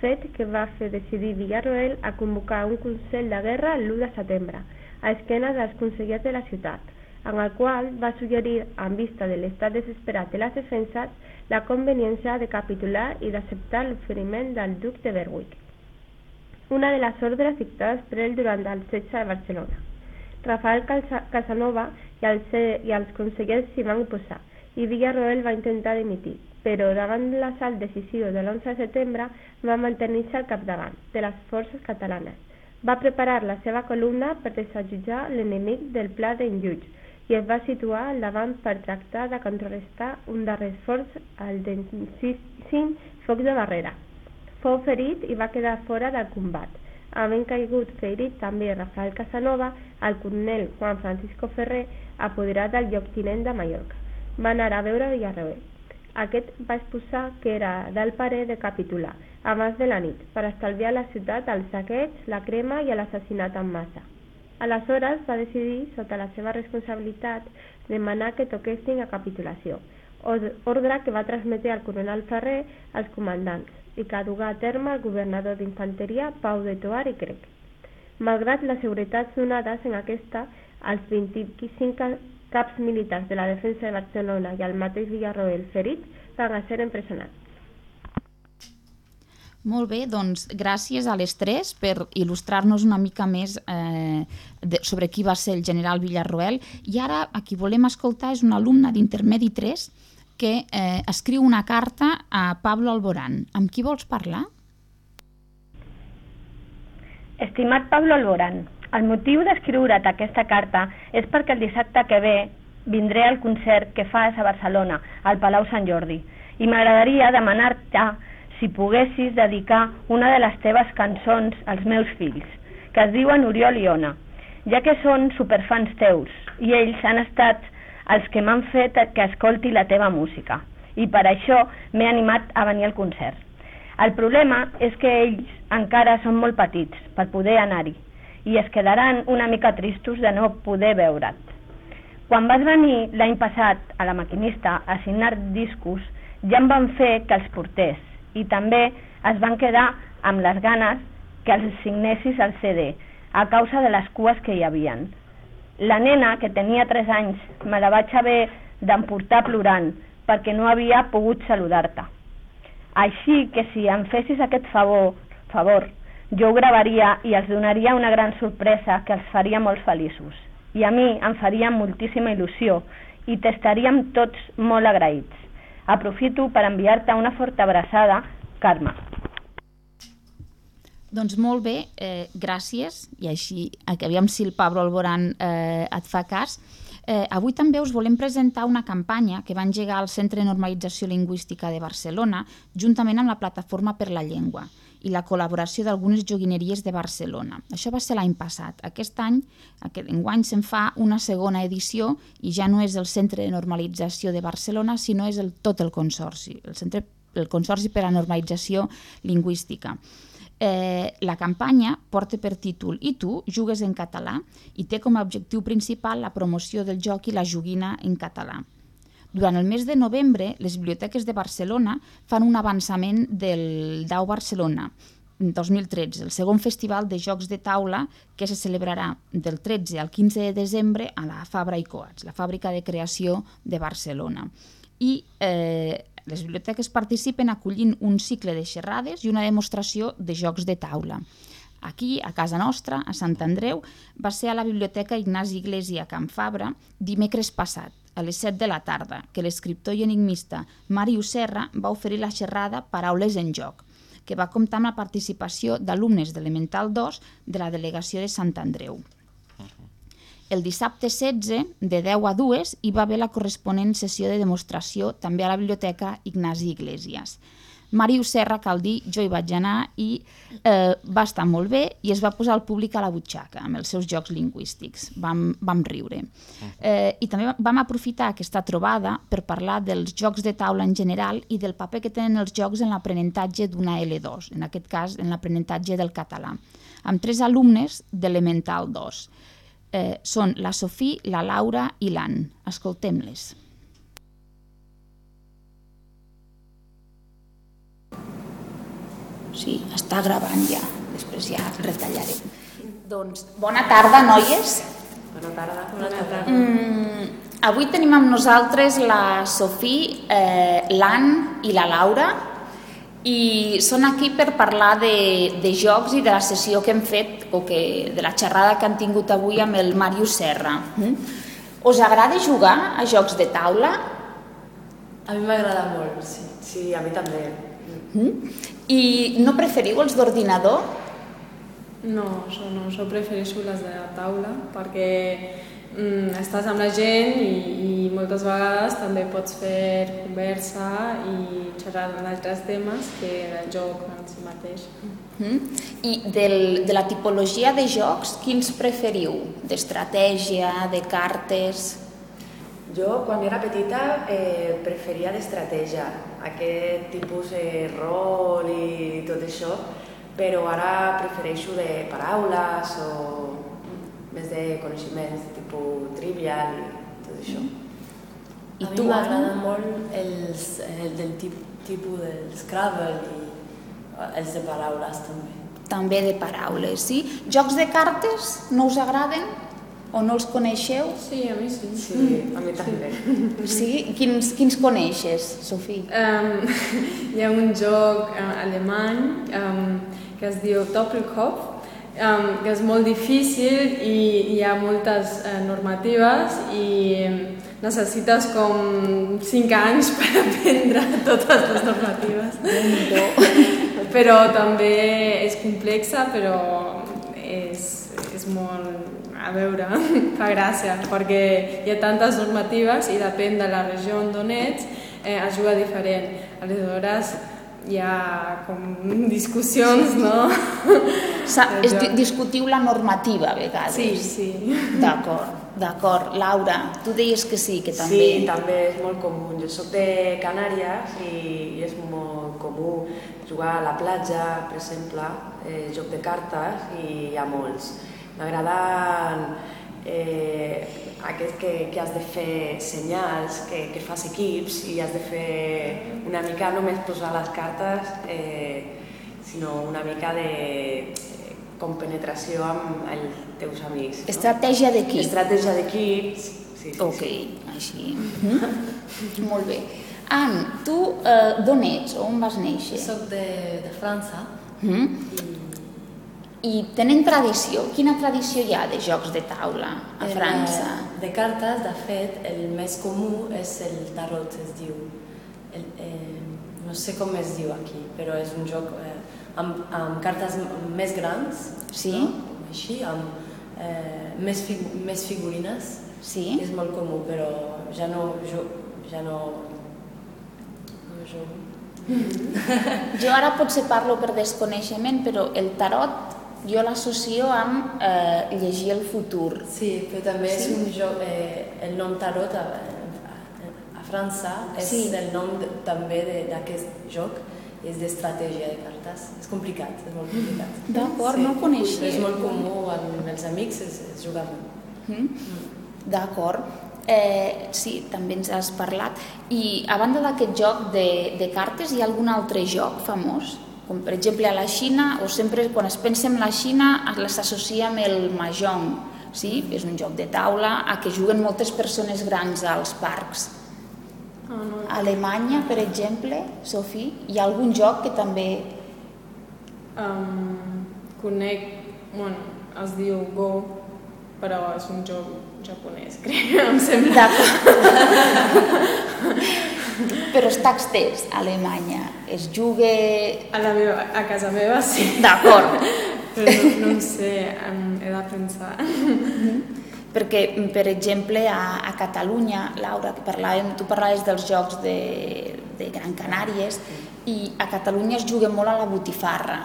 fet que va fer decidir Villarroel a convocar un Consell de Guerra l'1 de setembre, a esquena dels consellers de la ciutat, en el qual va suggerir, en vista de l'estat desesperat de les defenses, la conveniència de capitular i d'acceptar l'oferiment del duc de Berwick, una de les ordres dictades per ell durant el setge de Barcelona. Rafael Casanova i els, i els consellers s'hi van oposar i Villarroel va intentar dimitir, però davant l'assalt decisiu de l'11 de setembre va mantenir-se al capdavant de les forces catalanes. Va preparar la seva columna per desallotjar l'enemic del pla d'Enlluig i es va situar al davant per tractar de contrarrestar un darrer esforç al densíssim foc de barrera. Fou ferit i va quedar fora del combat havent caigut ferit també Rafael Casanova, el coronel Juan Francisco Ferrer, apoderat del lloctinent de Mallorca. Va anar a veure Villarroel. Aquest va exposar que era del parer de capitular, abans de la nit, per estalviar la ciutat el saqueig, la crema i l'assassinat en massa. Aleshores va decidir, sota la seva responsabilitat, demanar que toquessin a capitulació, ordre que va transmetre al coronel Ferrer als comandants i que dugar a terme el governador d'infanteria Pau de Toar i Crec. Malgrat les seguretats donades en aquesta, els 25 caps militars de la defensa de Barcelona i el mateix Villarroel ferit van ser empresonats. Molt bé, doncs gràcies a les tres per il·lustrar-nos una mica més eh, de, sobre qui va ser el general Villarroel. I ara a qui volem escoltar és una alumna d'intermedi 3 que eh, escriu una carta a Pablo Alborán. Amb qui vols parlar? Estimat Pablo Alborán, el motiu d'escriure't aquesta carta és perquè el dissabte que ve vindré al concert que fas a Barcelona, al Palau Sant Jordi, i m'agradaria demanar-te si poguessis dedicar una de les teves cançons als meus fills, que es diuen Oriol i Ona, ja que són superfans teus i ells han estat els que m'han fet que escolti la teva música. I per això m'he animat a venir al concert. El problema és que ells encara són molt petits per poder anar-hi i es quedaran una mica tristos de no poder veure't. Quan vas venir l'any passat a la maquinista a signar discos, ja em van fer que els portés i també es van quedar amb les ganes que els signessis al CD a causa de les cues que hi havien. La nena, que tenia 3 anys, me la vaig haver d'emportar plorant perquè no havia pogut saludar-te. Així que si em fessis aquest favor, favor, jo ho gravaria i els donaria una gran sorpresa que els faria molt feliços. I a mi em faria moltíssima il·lusió i t'estaríem tots molt agraïts. Aprofito per enviar-te una forta abraçada, Carme. Doncs molt bé, eh, gràcies, i així, aviam si el Pablo Alborán eh, et fa cas. Eh, avui també us volem presentar una campanya que va engegar al Centre de Normalització Lingüística de Barcelona juntament amb la Plataforma per la Llengua i la col·laboració d'algunes joguineries de Barcelona. Això va ser l'any passat. Aquest any, aquest enguany, se'n fa una segona edició i ja no és el Centre de Normalització de Barcelona, sinó és el, tot el Consorci, el, centre, el Consorci per a Normalització Lingüística. Eh, la campanya porta per títol I tu jugues en català i té com a objectiu principal la promoció del joc i la joguina en català. Durant el mes de novembre, les biblioteques de Barcelona fan un avançament del DAO Barcelona 2013, el segon festival de jocs de taula que se celebrarà del 13 al 15 de desembre a la Fabra i Coats, la fàbrica de creació de Barcelona. I eh, les biblioteques participen acollint un cicle de xerrades i una demostració de jocs de taula. Aquí, a casa nostra, a Sant Andreu, va ser a la Biblioteca Ignasi Iglesia a Can Fabra dimecres passat, a les 7 de la tarda, que l'escriptor i enigmista Màrius Serra va oferir la xerrada Paraules en joc, que va comptar amb la participació d'alumnes d'Elemental 2 de la delegació de Sant Andreu. El dissabte 16, de 10 a 2, hi va haver la corresponent sessió de demostració també a la Biblioteca Ignasi Iglesias. Màrius Serra, cal dir, jo hi vaig anar i eh, va estar molt bé i es va posar el públic a la butxaca amb els seus jocs lingüístics. Vam, vam riure. Eh, I també vam aprofitar aquesta trobada per parlar dels jocs de taula en general i del paper que tenen els jocs en l'aprenentatge d'una L2, en aquest cas en l'aprenentatge del català, amb tres alumnes d'Elemental 2 eh, són la Sofí, la Laura i l'Ann. Escoltem-les. Sí, està gravant ja. Després ja retallarem. Doncs bona tarda, noies. Bona tarda. Bona tarda. Mm, avui tenim amb nosaltres la Sofí, eh, l'Ann i la Laura i són aquí per parlar de, de jocs i de la sessió que hem fet o que, de la xerrada que han tingut avui amb el Màrius Serra. Mm? Us agrada jugar a jocs de taula? A mi m'agrada molt, sí. Sí, a mi també. Mm? I no preferiu els d'ordinador? No, això no, això prefereixo les de la taula perquè mm, estàs amb la gent i, i moltes vegades també pots fer conversa i xerrar d'altres temes que el joc en si mateix. Mm. I del, de la tipologia de jocs, quins preferiu? D'estratègia, de cartes? Jo, quan era petita, eh, preferia d'estratègia, aquest tipus de rol i tot això, però ara prefereixo de paraules o més de coneixements, tipus trivial i tot això. I a tu, m'agrada molt els, el del tip, tipus del Scrabble i els de paraules també. També de paraules, sí? Jocs de cartes no us agraden? O no els coneixeu? Sí, a mi sí. Sí, a mi també. Sí? Quins, quins coneixes, Sofí? Um, hi ha un joc uh, alemany um, que es diu Doppelkopf, um, que és molt difícil i hi ha moltes uh, normatives i necessites com 5 anys *laughs* per aprendre totes les normatives. però també és complexa, però és, és molt... A veure, *laughs* fa gràcia, perquè hi ha tantes normatives i depèn de la regió on ets, eh, es juga diferent. Aleshores, hi ha com discussions, no? *laughs* Sa, joc. discutiu la normativa a vegades. Sí, sí. *laughs* D'acord, d'acord. Laura, tu deies que sí, que també... Sí, també és molt comú. Jo sóc de Canàries i, i és molt comú jugar a la platja, per exemple, eh, joc de cartes, i hi ha molts. M'agraden eh, aquest que, que has de fer senyals, que, que fas equips i has de fer una mica només posar les cartes, eh, sinó una mica de eh, compenetració amb els teus amics. No? Estratègia d'equip. Estratègia d'equip, sí, sí, Ok, sí. així. Mhm. *laughs* Molt bé. Anne, tu eh, d'on ets? On vas néixer? Soc de, de França. Mm? I tenen tradició? Quina tradició hi ha de jocs de taula a Eh, França? De cartes, de fet, el més comú és el tarot, es diu. El, eh, no sé com es diu aquí, però és un joc eh, amb, amb cartes més grans, sí? no? Així, amb eh, més, fig més figurines. Sí? És molt comú, però ja no, jo, ja no, no jugo. Jo ara potser parlo per desconeixement, però el tarot jo l'associo amb eh, llegir el futur. Sí, però també és Sí? un joc, eh, el nom tarot a, a, a França és Sí. el nom de, també de- d'aquest joc, és d'estratègia de cartes. És complicat, és molt complicat. D'acord, no ho coneixia. És molt comú amb els amics, es, es juga molt. Mm? D'acord. Eh, sí, també ens has parlat. I a banda d'aquest joc de, de cartes, hi ha algun altre joc famós? Com per exemple a la Xina, o sempre quan es pensa en la Xina les associa amb el mahjong, sí? és un joc de taula a què juguen moltes persones grans als parcs. Ah, no. A Alemanya, per exemple, Sofí, hi ha algun joc que també... Um, conec, bueno, es diu Go, però és un joc japonès, *laughs* crec, em sembla. *laughs* *laughs* Però està extès a Alemanya. Es juga... A, la meva, a casa meva sí. D'acord. *laughs* Però no, no sé, he de pensar. *laughs* Perquè, per exemple, a, a Catalunya, Laura, que parlàvem, tu parlaves dels jocs de, de Gran Canàries, i a Catalunya es juga molt a la botifarra,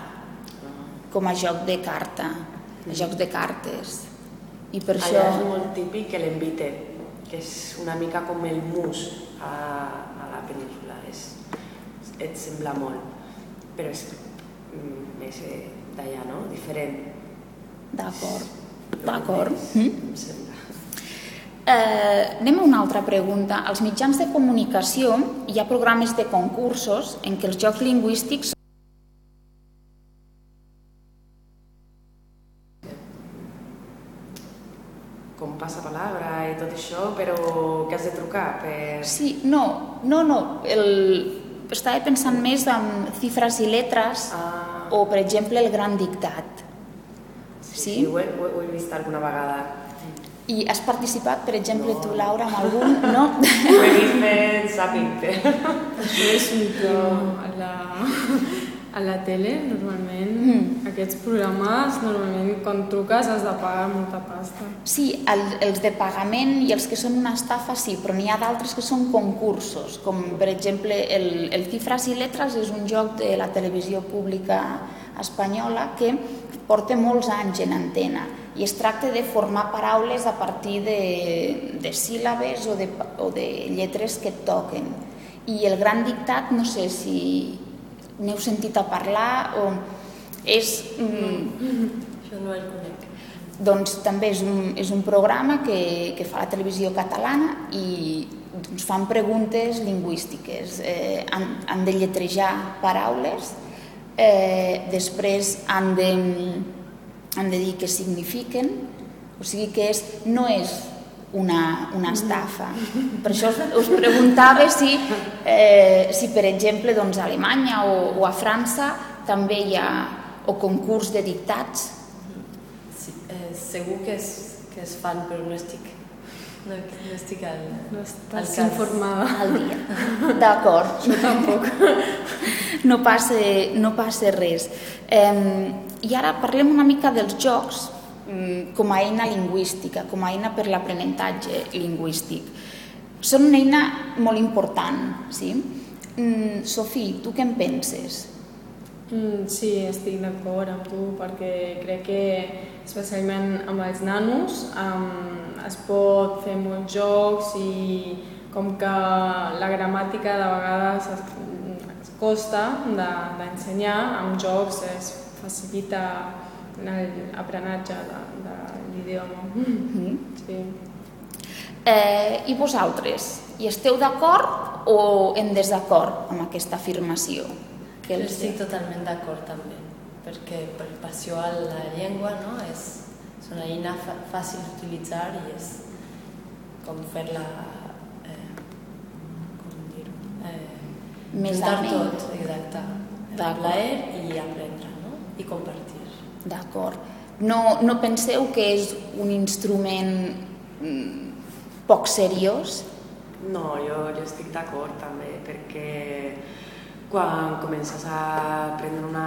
com a joc de carta, a jocs de cartes. I per Allà això... és molt típic que l'envite, que és una mica com el mus a, península. És, et sembla molt, però és mm, més eh, d'allà, no? Diferent. D'acord, d'acord. Em sembla. Eh, anem a una altra pregunta. Als mitjans de comunicació hi ha programes de concursos en què els jocs lingüístics Com passa palabra i tot això, però que has de trucar per... Sí, no, no, no. El... Estava pensant més en xifres i letres ah. o, per exemple, el gran dictat. Sí, sí ho, he, ho, he, ho he vist alguna vegada. I has participat, per exemple, no. tu, Laura, amb algun? No? *laughs* Ho he vist fent zapping, però... Això és un la, a la tele, normalment. Mm. Aquests programes, normalment, quan truques has de pagar molta pasta. Sí, el, els de pagament i els que són una estafa sí, però n'hi ha d'altres que són concursos, com per exemple el, el Cifras i Letres és un joc de la televisió pública espanyola que porta molts anys en antena i es tracta de formar paraules a partir de, de síl·labes o de, o de lletres que et toquen. I el gran dictat, no sé si n'heu sentit a parlar o és... Mm, Jo no el conec. doncs també és un, és un programa que, que fa la televisió catalana i doncs, fan preguntes lingüístiques. Eh, han, han de lletrejar paraules, eh, després han de, han de dir què signifiquen, o sigui que és, no és una, una estafa. Per això us, preguntava si, eh, si per exemple, doncs, a Alemanya o, o a França també hi ha o concurs de dictats. Sí, eh, segur que es, que es fan, però no estic, no, no estic al, no al estàs informada. Al dia. D'acord. Jo tampoc. No passa, no passa res. Eh, I ara parlem una mica dels jocs com a eina lingüística, com a eina per l'aprenentatge lingüístic. Són una eina molt important, sí? Mm, Sofí, tu què en penses? Mm, sí, estic d'acord amb tu perquè crec que especialment amb els nanos um, es pot fer molts jocs i com que la gramàtica de vegades es, es costa d'ensenyar, de, amb jocs es facilita l'aprenatge de, de l'idioma. Mm -hmm. sí. eh, I vosaltres, hi esteu d'acord o en desacord amb aquesta afirmació? Que jo estic totalment d'acord també, perquè per passió a la llengua no? és, és una eina fàcil d'utilitzar i és com fer-la eh, eh, més tot, exacte plaer i aprendre no? i compartir d'acord no, no penseu que és un instrument mm, poc seriós? No, jo, jo estic d'acord també, perquè quan comences a aprendre una,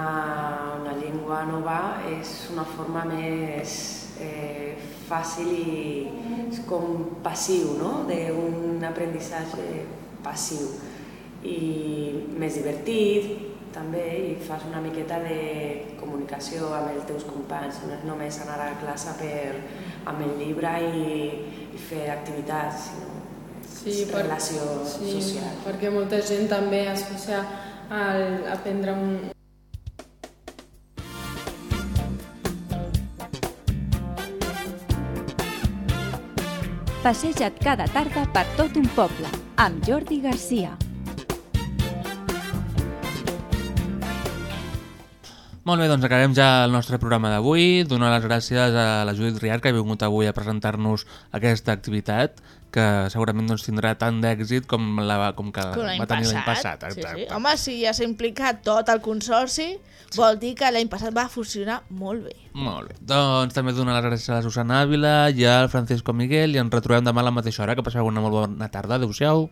una llengua nova és una forma més eh, fàcil i com passiu, no? d'un aprenentatge passiu i més divertit també i fas una miqueta de comunicació amb els teus companys, no és només anar a classe per, amb el llibre i, i fer activitats, sinó sí, per, relació sí, social. perquè molta gent també associa al aprendre un, Passeja't cada tarda per tot un poble, amb Jordi Garcia. Molt bé, doncs acabem ja el nostre programa d'avui. Donar les gràcies a la Judit Riart que ha vingut avui a presentar-nos aquesta activitat que segurament doncs, tindrà tant d'èxit com, la, com que va tenir l'any passat. passat. Sí, sí. Home, si ja s'ha implicat tot el consorci, vol dir que l'any passat va funcionar molt bé. Molt bé. Doncs també donar les gràcies a la Susana Ávila i al Francisco Miguel i ens retrobem demà a la mateixa hora. Que passeu una molt bona tarda. Adéu-siau.